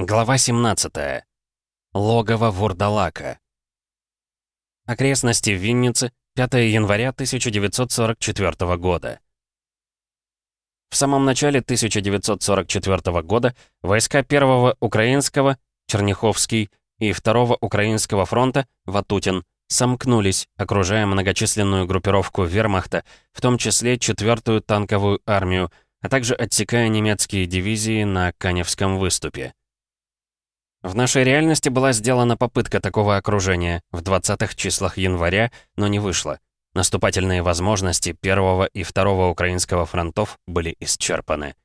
Глава 17. Логово Вурдалака. Окрестности Винницы, 5 января 1944 года. В самом начале 1944 года войска 1-го Украинского, Черняховский, и 2-го Украинского фронта, Ватутин, сомкнулись, окружая многочисленную группировку вермахта, в том числе 4-ю танковую армию, а также отсекая немецкие дивизии на Каневском выступе. В нашей реальности была сделана попытка такого окружения в 20-х числах января, но не вышло. Наступательные возможности первого и второго украинского фронтов были исчерпаны.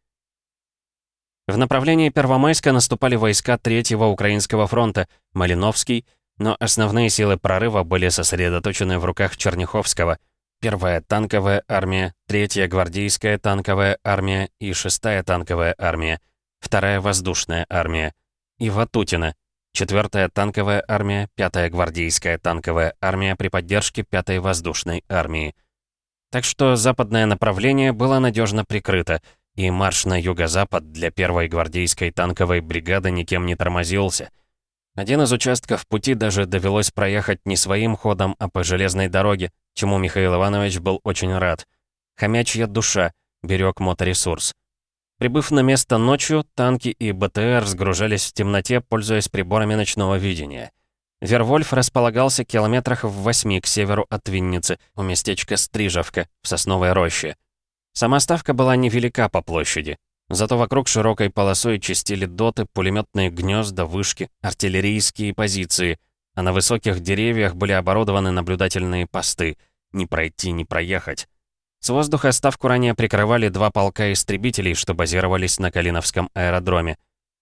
В направлении Первомайска наступали войска Третьего Украинского фронта, Малиновский, но основные силы прорыва были сосредоточены в руках Черняховского, Первая танковая армия, Третья гвардейская танковая армия и Шестая танковая армия, Вторая воздушная армия и Ватутина, 4-я танковая армия, 5-я гвардейская танковая армия при поддержке 5-й воздушной армии. Так что западное направление было надежно прикрыто, и марш на юго-запад для 1-й гвардейской танковой бригады никем не тормозился. Один из участков пути даже довелось проехать не своим ходом, а по железной дороге, чему Михаил Иванович был очень рад. Хомячья душа, берег моторесурс. Прибыв на место ночью, танки и БТР сгружались в темноте, пользуясь приборами ночного видения. Вервольф располагался километрах в восьми к северу от Винницы, у местечка Стрижевка, в Сосновой роще. Сама ставка была невелика по площади. Зато вокруг широкой полосой чистили доты, пулеметные гнезда, вышки, артиллерийские позиции, а на высоких деревьях были оборудованы наблюдательные посты. Не пройти, не проехать. С воздуха ставку ранее прикрывали два полка истребителей, что базировались на Калиновском аэродроме.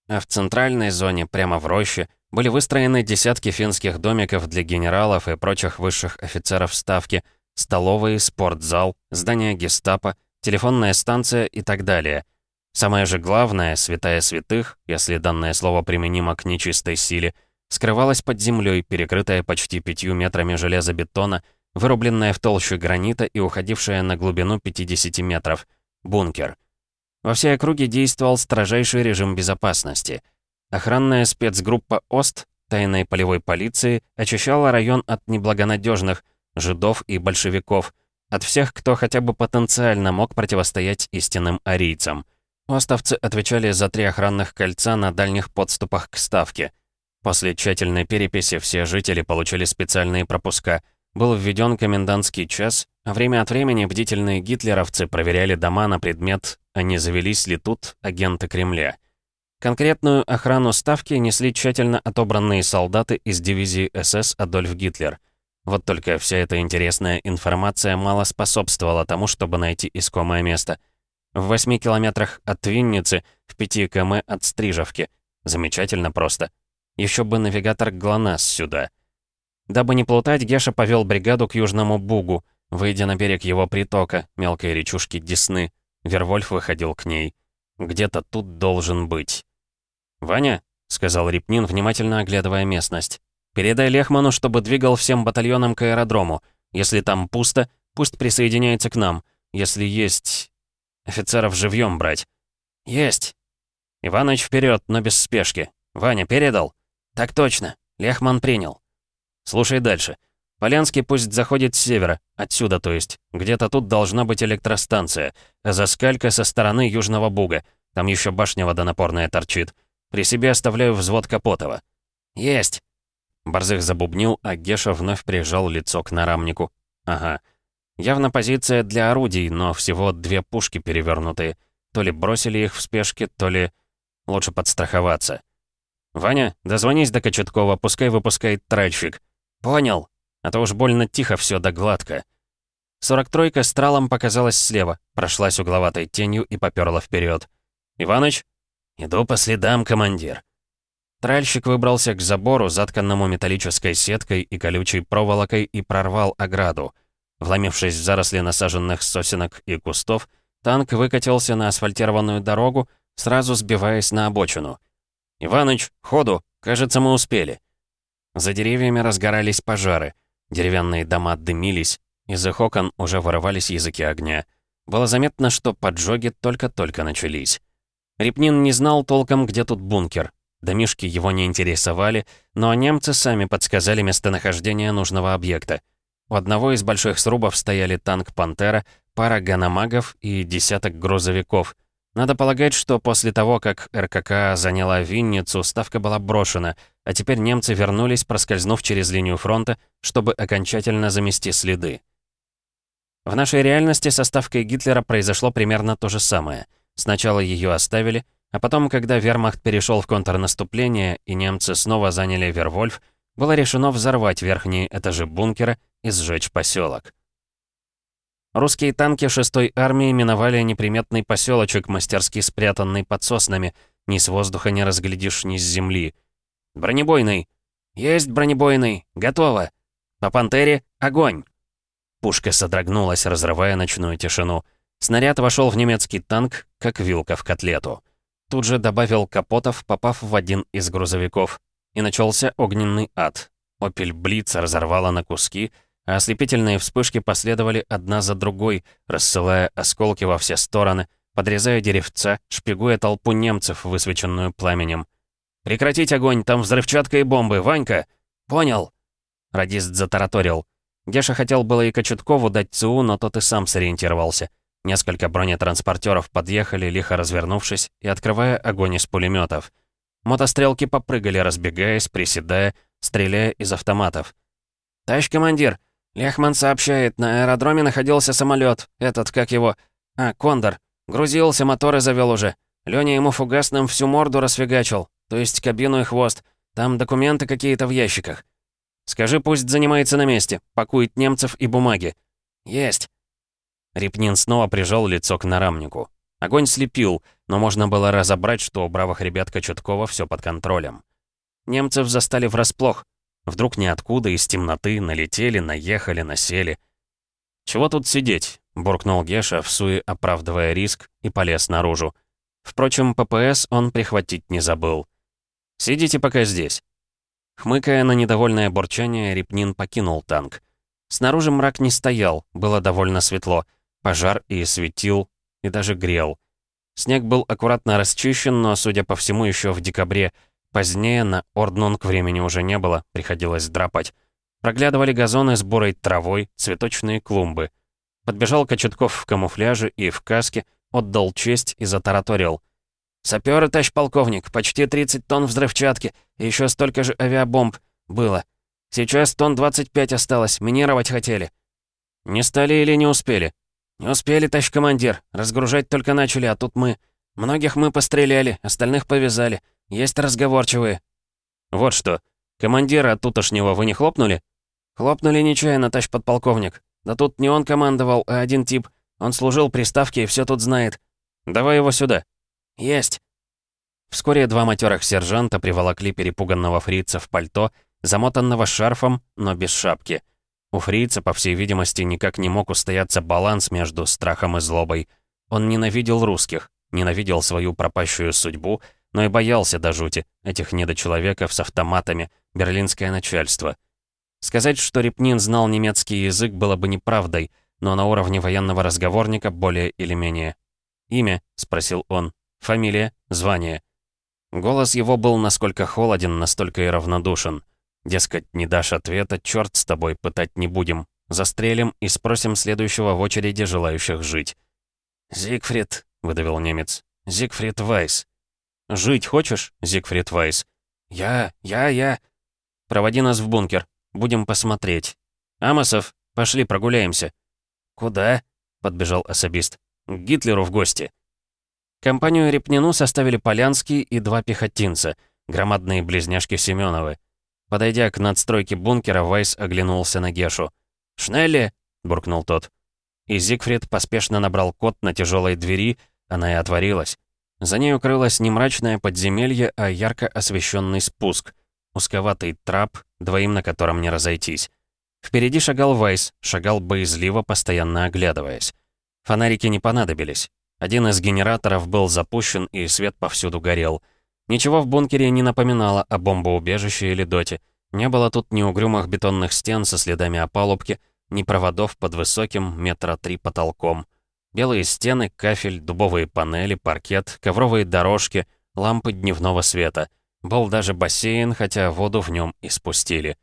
А в центральной зоне, прямо в роще, были выстроены десятки финских домиков для генералов и прочих высших офицеров ставки, столовые, спортзал, здание гестапо, телефонная станция и так далее. Самое же главное, святая святых, если данное слово применимо к нечистой силе, скрывалась под землей, перекрытая почти пятью метрами железобетона, вырубленная в толще гранита и уходившая на глубину 50 метров. Бункер. Во всей округе действовал строжайший режим безопасности. Охранная спецгруппа ОСТ тайной полевой полиции очищала район от неблагонадежных, жидов и большевиков, от всех, кто хотя бы потенциально мог противостоять истинным арийцам. Остовцы отвечали за три охранных кольца на дальних подступах к Ставке. После тщательной переписи все жители получили специальные пропуска — был введен комендантский час, а время от времени бдительные гитлеровцы проверяли дома на предмет, а не завелись ли тут агенты Кремля. Конкретную охрану ставки несли тщательно отобранные солдаты из дивизии СС Адольф Гитлер. Вот только вся эта интересная информация мало способствовала тому, чтобы найти искомое место. В 8 километрах от Винницы, в 5 км от Стрижевки. Замечательно просто. Еще бы навигатор ГЛОНАСС сюда — Дабы не плутать, Геша повел бригаду к Южному Бугу, выйдя на берег его притока, мелкой речушки Десны. Вервольф выходил к ней. Где-то тут должен быть. «Ваня», — сказал Репнин, внимательно оглядывая местность, «передай Лехману, чтобы двигал всем батальонам к аэродрому. Если там пусто, пусть присоединяется к нам. Если есть... офицеров живьем брать». «Есть». «Иваныч вперед, но без спешки. Ваня передал?» «Так точно. Лехман принял». Слушай дальше. Полянский пусть заходит с севера, отсюда то есть. Где-то тут должна быть электростанция. Заскалька со стороны Южного Буга. Там еще башня водонапорная торчит. При себе оставляю взвод Капотова. Есть. Борзых забубнил, а Геша вновь прижал лицо к нарамнику. Ага. Явно позиция для орудий, но всего две пушки перевернутые. То ли бросили их в спешке, то ли... Лучше подстраховаться. «Ваня, дозвонись до Кочеткова, пускай выпускает тральщик. «Понял. А то уж больно тихо все да гладко». Сорок тройка с тралом показалась слева, прошлась угловатой тенью и поперла вперед. «Иваныч?» «Иду по следам, командир». Тральщик выбрался к забору, затканному металлической сеткой и колючей проволокой, и прорвал ограду. Вломившись в заросли насаженных сосенок и кустов, танк выкатился на асфальтированную дорогу, сразу сбиваясь на обочину. «Иваныч, ходу! Кажется, мы успели!» За деревьями разгорались пожары. Деревянные дома дымились. Из их окон уже вырывались языки огня. Было заметно, что поджоги только-только начались. Репнин не знал толком, где тут бункер. Домишки его не интересовали, но немцы сами подсказали местонахождение нужного объекта. У одного из больших срубов стояли танк «Пантера», пара ганамагов и десяток грузовиков. Надо полагать, что после того, как РКК заняла Винницу, ставка была брошена, а теперь немцы вернулись, проскользнув через линию фронта, чтобы окончательно замести следы. В нашей реальности со ставкой Гитлера произошло примерно то же самое. Сначала ее оставили, а потом, когда вермахт перешел в контрнаступление и немцы снова заняли Вервольф, было решено взорвать верхние этажи бункера и сжечь поселок. Русские танки 6-й армии миновали неприметный поселочек, мастерски спрятанный под соснами. Ни с воздуха не разглядишь, ни с земли. «Бронебойный!» «Есть бронебойный! Готово!» «По пантере! Огонь!» Пушка содрогнулась, разрывая ночную тишину. Снаряд вошел в немецкий танк, как вилка в котлету. Тут же добавил Капотов, попав в один из грузовиков. И начался огненный ад. «Опель Блиц» разорвала на куски, а ослепительные вспышки последовали одна за другой, рассылая осколки во все стороны, подрезая деревца, шпигуя толпу немцев, высвеченную пламенем. «Прекратить огонь, там взрывчатка и бомбы, Ванька!» «Понял!» Радист затараторил. Геша хотел было и Кочеткову дать ЦУ, но тот и сам сориентировался. Несколько бронетранспортеров подъехали, лихо развернувшись и открывая огонь из пулеметов. Мотострелки попрыгали, разбегаясь, приседая, стреляя из автоматов. «Товарищ командир, Лехман сообщает, на аэродроме находился самолет. Этот, как его... А, Кондор. Грузился, моторы завел уже. Лёня ему фугасным всю морду расфигачил. То есть кабину и хвост. Там документы какие-то в ящиках. Скажи, пусть занимается на месте. Пакует немцев и бумаги. Есть. Репнин снова прижал лицо к нарамнику. Огонь слепил, но можно было разобрать, что у бравых ребят Кочеткова все под контролем. Немцев застали врасплох. Вдруг ниоткуда из темноты налетели, наехали, насели. «Чего тут сидеть?» — буркнул Геша, в суе оправдывая риск, и полез наружу. Впрочем, ППС он прихватить не забыл. «Сидите пока здесь». Хмыкая на недовольное бурчание, Репнин покинул танк. Снаружи мрак не стоял, было довольно светло — Пожар и светил, и даже грел. Снег был аккуратно расчищен, но, судя по всему, еще в декабре. Позднее на Орднунг времени уже не было, приходилось драпать. Проглядывали газоны с бурой травой, цветочные клумбы. Подбежал Кочетков в камуфляже и в каске, отдал честь и затараторил. «Сапёры, товарищ полковник, почти 30 тонн взрывчатки, и еще столько же авиабомб. Было. Сейчас тонн 25 осталось, минировать хотели». «Не стали или не успели?» «Не успели, товарищ командир. Разгружать только начали, а тут мы. Многих мы постреляли, остальных повязали. Есть разговорчивые». «Вот что. Командира тутошнего вы не хлопнули?» «Хлопнули нечаянно, товарищ подполковник. Да тут не он командовал, а один тип. Он служил при ставке и все тут знает. Давай его сюда». «Есть». Вскоре два матерых сержанта приволокли перепуганного фрица в пальто, замотанного шарфом, но без шапки. У фрица, по всей видимости, никак не мог устояться баланс между страхом и злобой. Он ненавидел русских, ненавидел свою пропащую судьбу, но и боялся до жути этих недочеловеков с автоматами, берлинское начальство. Сказать, что Репнин знал немецкий язык, было бы неправдой, но на уровне военного разговорника более или менее. «Имя?» — спросил он. «Фамилия? Звание?» Голос его был насколько холоден, настолько и равнодушен. Дескать, не дашь ответа, черт с тобой, пытать не будем. Застрелим и спросим следующего в очереди желающих жить. «Зигфрид», — выдавил немец. «Зигфрид Вайс». «Жить хочешь, Зигфрид Вайс?» «Я, я, я...» «Проводи нас в бункер. Будем посмотреть». «Амосов, пошли прогуляемся». «Куда?» — подбежал особист. «К Гитлеру в гости». Компанию Репнину составили Полянский и два пехотинца, громадные близняшки Семеновы. Подойдя к надстройке бункера, Вайс оглянулся на Гешу. «Шнелли!» — буркнул тот. И Зигфрид поспешно набрал код на тяжелой двери, она и отворилась. За ней укрылось не мрачное подземелье, а ярко освещенный спуск. Узковатый трап, двоим на котором не разойтись. Впереди шагал Вайс, шагал боязливо, постоянно оглядываясь. Фонарики не понадобились. Один из генераторов был запущен, и свет повсюду горел. Ничего в бункере не напоминало о бомбоубежище или доте. Не было тут ни угрюмых бетонных стен со следами опалубки, ни проводов под высоким метра три потолком. Белые стены, кафель, дубовые панели, паркет, ковровые дорожки, лампы дневного света. Был даже бассейн, хотя воду в нем и спустили.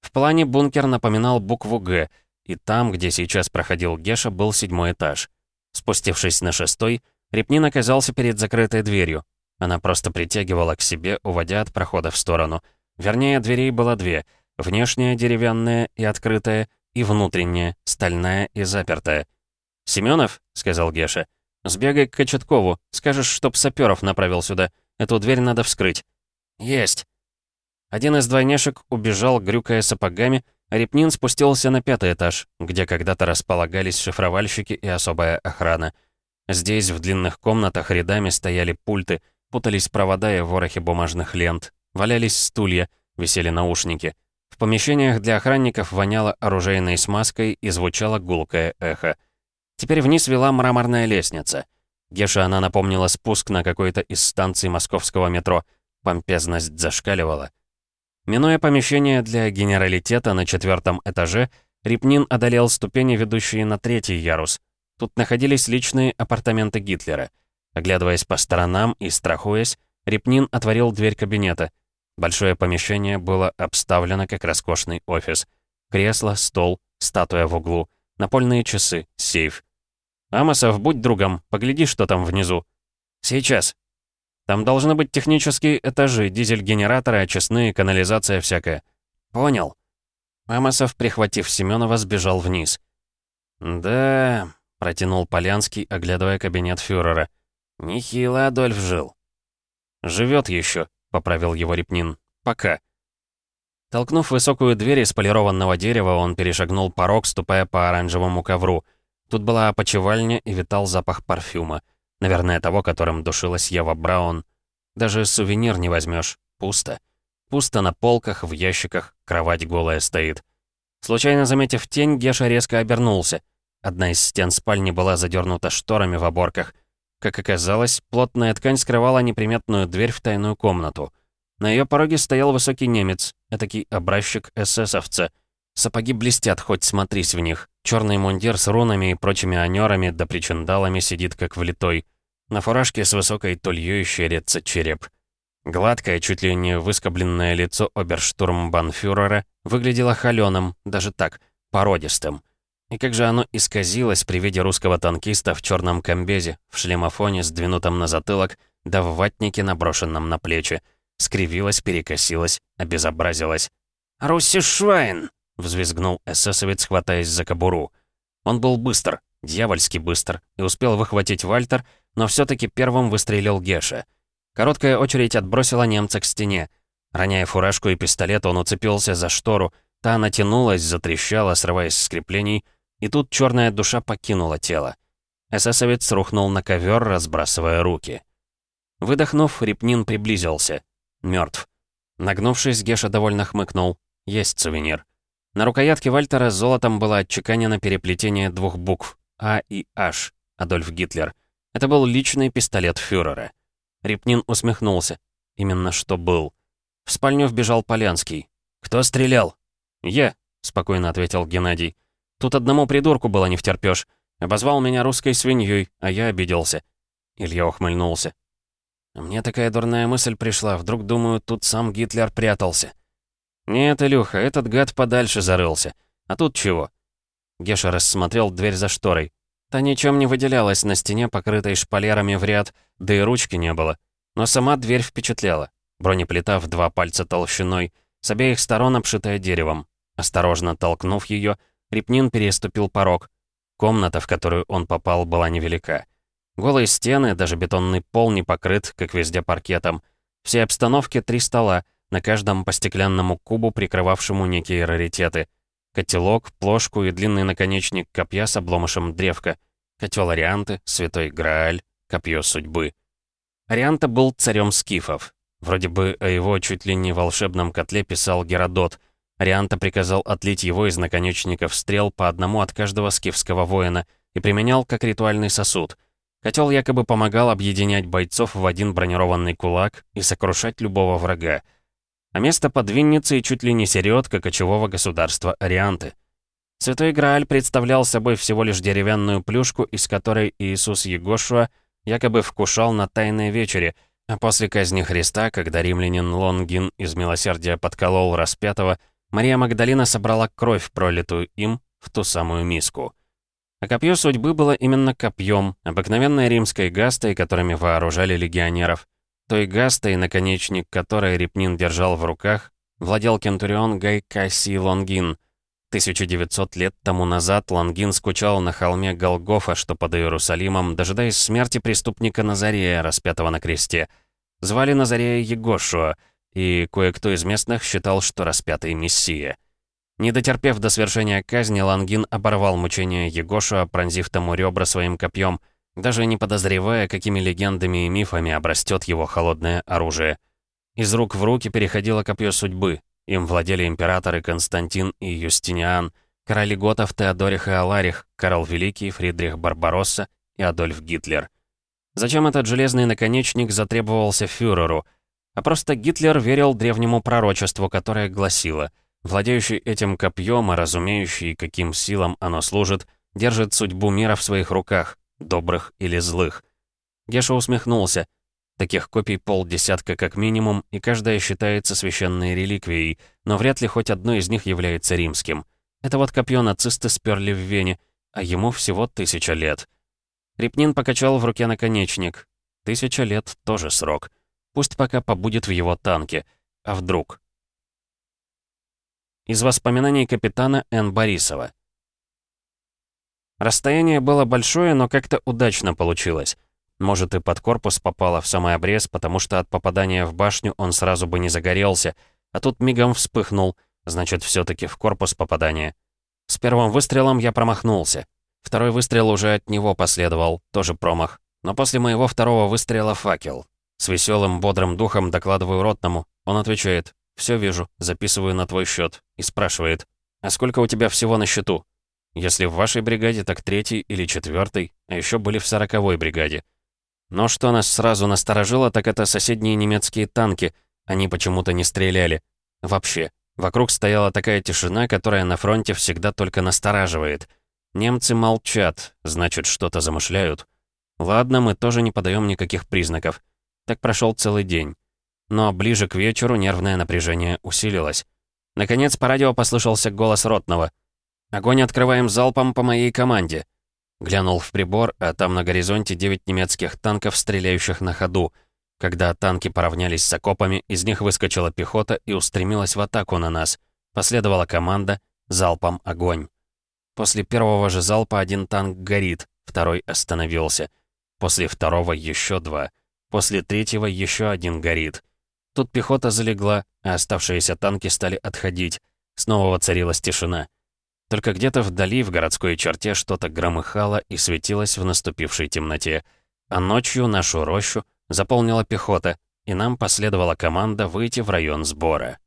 В плане бункер напоминал букву «Г», и там, где сейчас проходил Геша, был седьмой этаж. Спустившись на шестой, Репнин оказался перед закрытой дверью. Она просто притягивала к себе, уводя от прохода в сторону. Вернее, дверей было две. Внешняя деревянная и открытая, и внутренняя, стальная и запертая. «Семёнов», — сказал Геша, — «сбегай к Кочеткову, скажешь, чтоб саперов направил сюда. Эту дверь надо вскрыть». «Есть». Один из двойняшек убежал, грюкая сапогами, а Репнин спустился на пятый этаж, где когда-то располагались шифровальщики и особая охрана. Здесь в длинных комнатах рядами стояли пульты, путались провода и ворохи бумажных лент, валялись стулья, висели наушники. В помещениях для охранников воняло оружейной смазкой и звучало гулкое эхо. Теперь вниз вела мраморная лестница. Геша она напомнила спуск на какой-то из станций московского метро. Помпезность зашкаливала. Минуя помещение для генералитета на четвертом этаже, Репнин одолел ступени, ведущие на третий ярус. Тут находились личные апартаменты Гитлера. Оглядываясь по сторонам и страхуясь, Репнин отворил дверь кабинета. Большое помещение было обставлено как роскошный офис. Кресло, стол, статуя в углу, напольные часы, сейф. «Амосов, будь другом, погляди, что там внизу». «Сейчас». «Там должны быть технические этажи, дизель-генераторы, очистные, канализация всякая». «Понял». Амосов, прихватив Семенова, сбежал вниз. «Да...» — протянул Полянский, оглядывая кабинет фюрера. «Нехило Адольф жил». «Живет еще», — поправил его Репнин. «Пока». Толкнув высокую дверь из полированного дерева, он перешагнул порог, ступая по оранжевому ковру. Тут была опочивальня и витал запах парфюма. Наверное, того, которым душилась Ева Браун. Даже сувенир не возьмешь. Пусто. Пусто на полках, в ящиках, кровать голая стоит. Случайно заметив тень, Геша резко обернулся. Одна из стен спальни была задернута шторами в оборках. Как оказалось, плотная ткань скрывала неприметную дверь в тайную комнату. На ее пороге стоял высокий немец, этакий образчик эсэсовца. Сапоги блестят, хоть смотрись в них. Черный мундир с рунами и прочими анерами да причиндалами сидит как влитой. На фуражке с высокой тульей щерится череп. Гладкое, чуть ли не выскобленное лицо оберштурмбанфюрера выглядело холёным, даже так, породистым. И как же оно исказилось при виде русского танкиста в черном комбезе, в шлемофоне, сдвинутом на затылок, да в ватнике, наброшенном на плечи. Скривилось, перекосилось, обезобразилось. «Руси Швайн!» — взвизгнул эсэсовец, хватаясь за кобуру. Он был быстр, дьявольски быстр, и успел выхватить Вальтер, но все таки первым выстрелил Геша. Короткая очередь отбросила немца к стене. Роняя фуражку и пистолет, он уцепился за штору, та натянулась, затрещала, срываясь с креплений, и тут черная душа покинула тело. Эсэсовец рухнул на ковер, разбрасывая руки. Выдохнув, Репнин приблизился. Мертв. Нагнувшись, Геша довольно хмыкнул. Есть сувенир. На рукоятке Вальтера золотом было отчеканено переплетение двух букв А и H. Адольф Гитлер. Это был личный пистолет фюрера. Репнин усмехнулся. Именно что был. В спальню вбежал Полянский. «Кто стрелял?» «Я», — спокойно ответил Геннадий. Тут одному придурку было не втерпёшь. Обозвал меня русской свиньей, а я обиделся. Илья ухмыльнулся. Мне такая дурная мысль пришла. Вдруг, думаю, тут сам Гитлер прятался. Нет, Илюха, этот гад подальше зарылся. А тут чего? Геша рассмотрел дверь за шторой. Та ничем не выделялась на стене, покрытой шпалерами в ряд, да и ручки не было. Но сама дверь впечатляла. Бронеплита в два пальца толщиной, с обеих сторон обшитая деревом. Осторожно толкнув ее, Репнин переступил порог. Комната, в которую он попал, была невелика. Голые стены, даже бетонный пол не покрыт, как везде паркетом. Все обстановки три стола, на каждом по стеклянному кубу, прикрывавшему некие раритеты. Котелок, плошку и длинный наконечник копья с обломышем древка. Котел Арианты, Святой Грааль, Копье Судьбы. Арианта был царем скифов. Вроде бы о его чуть ли не волшебном котле писал Геродот — Арианта приказал отлить его из наконечников стрел по одному от каждого скифского воина и применял как ритуальный сосуд. Котел якобы помогал объединять бойцов в один бронированный кулак и сокрушать любого врага. А место под Винницей чуть ли не середка кочевого государства Арианты. Святой Грааль представлял собой всего лишь деревянную плюшку, из которой Иисус Егошуа якобы вкушал на тайной вечере, А после казни Христа, когда римлянин Лонгин из милосердия подколол распятого, Мария Магдалина собрала кровь, пролитую им, в ту самую миску. А копье судьбы было именно копьем, обыкновенной римской гастой, которыми вооружали легионеров. Той гастой, наконечник которой Репнин держал в руках, владел кентурион Гай Касси Лонгин. 1900 лет тому назад Лонгин скучал на холме Голгофа, что под Иерусалимом, дожидаясь смерти преступника Назарея, распятого на кресте. Звали Назарея Егошуа, и кое-кто из местных считал, что распятый Мессия. Не дотерпев до свершения казни, Лангин оборвал мучения Егошуа, пронзив тому ребра своим копьем, даже не подозревая, какими легендами и мифами обрастет его холодное оружие. Из рук в руки переходило копье судьбы. Им владели императоры Константин и Юстиниан, короли готов Теодорих и Аларих, Карл Великий, Фридрих Барбаросса и Адольф Гитлер. Зачем этот железный наконечник затребовался фюреру? А просто Гитлер верил древнему пророчеству, которое гласило «Владеющий этим копьем и разумеющий, каким силам оно служит, держит судьбу мира в своих руках, добрых или злых». Геша усмехнулся – Таких копий полдесятка как минимум, и каждая считается священной реликвией, но вряд ли хоть одно из них является римским. Это вот копье нацисты сперли в Вене, а ему всего тысяча лет. Репнин покачал в руке наконечник. Тысяча лет — тоже срок. Пусть пока побудет в его танке. А вдруг? Из воспоминаний капитана Н. Борисова. Расстояние было большое, но как-то удачно получилось. Может, и под корпус попало в самый обрез, потому что от попадания в башню он сразу бы не загорелся, а тут мигом вспыхнул, значит, все таки в корпус попадания. С первым выстрелом я промахнулся. Второй выстрел уже от него последовал, тоже промах. Но после моего второго выстрела факел. С веселым, бодрым духом докладываю ротному. Он отвечает, «Все вижу, записываю на твой счет. И спрашивает, «А сколько у тебя всего на счету?» Если в вашей бригаде, так третий или четвертый, а еще были в сороковой бригаде. Но что нас сразу насторожило, так это соседние немецкие танки. Они почему-то не стреляли. Вообще. Вокруг стояла такая тишина, которая на фронте всегда только настораживает. Немцы молчат, значит, что-то замышляют. Ладно, мы тоже не подаем никаких признаков. Так прошел целый день. Но ближе к вечеру нервное напряжение усилилось. Наконец по радио послышался голос Ротного. «Огонь открываем залпом по моей команде». Глянул в прибор, а там на горизонте девять немецких танков, стреляющих на ходу. Когда танки поравнялись с окопами, из них выскочила пехота и устремилась в атаку на нас. Последовала команда «Залпом огонь». После первого же залпа один танк горит, второй остановился. После второго еще два. После третьего еще один горит. Тут пехота залегла, а оставшиеся танки стали отходить. Снова воцарилась тишина. Только где-то вдали, в городской черте, что-то громыхало и светилось в наступившей темноте. А ночью нашу рощу заполнила пехота, и нам последовала команда выйти в район сбора.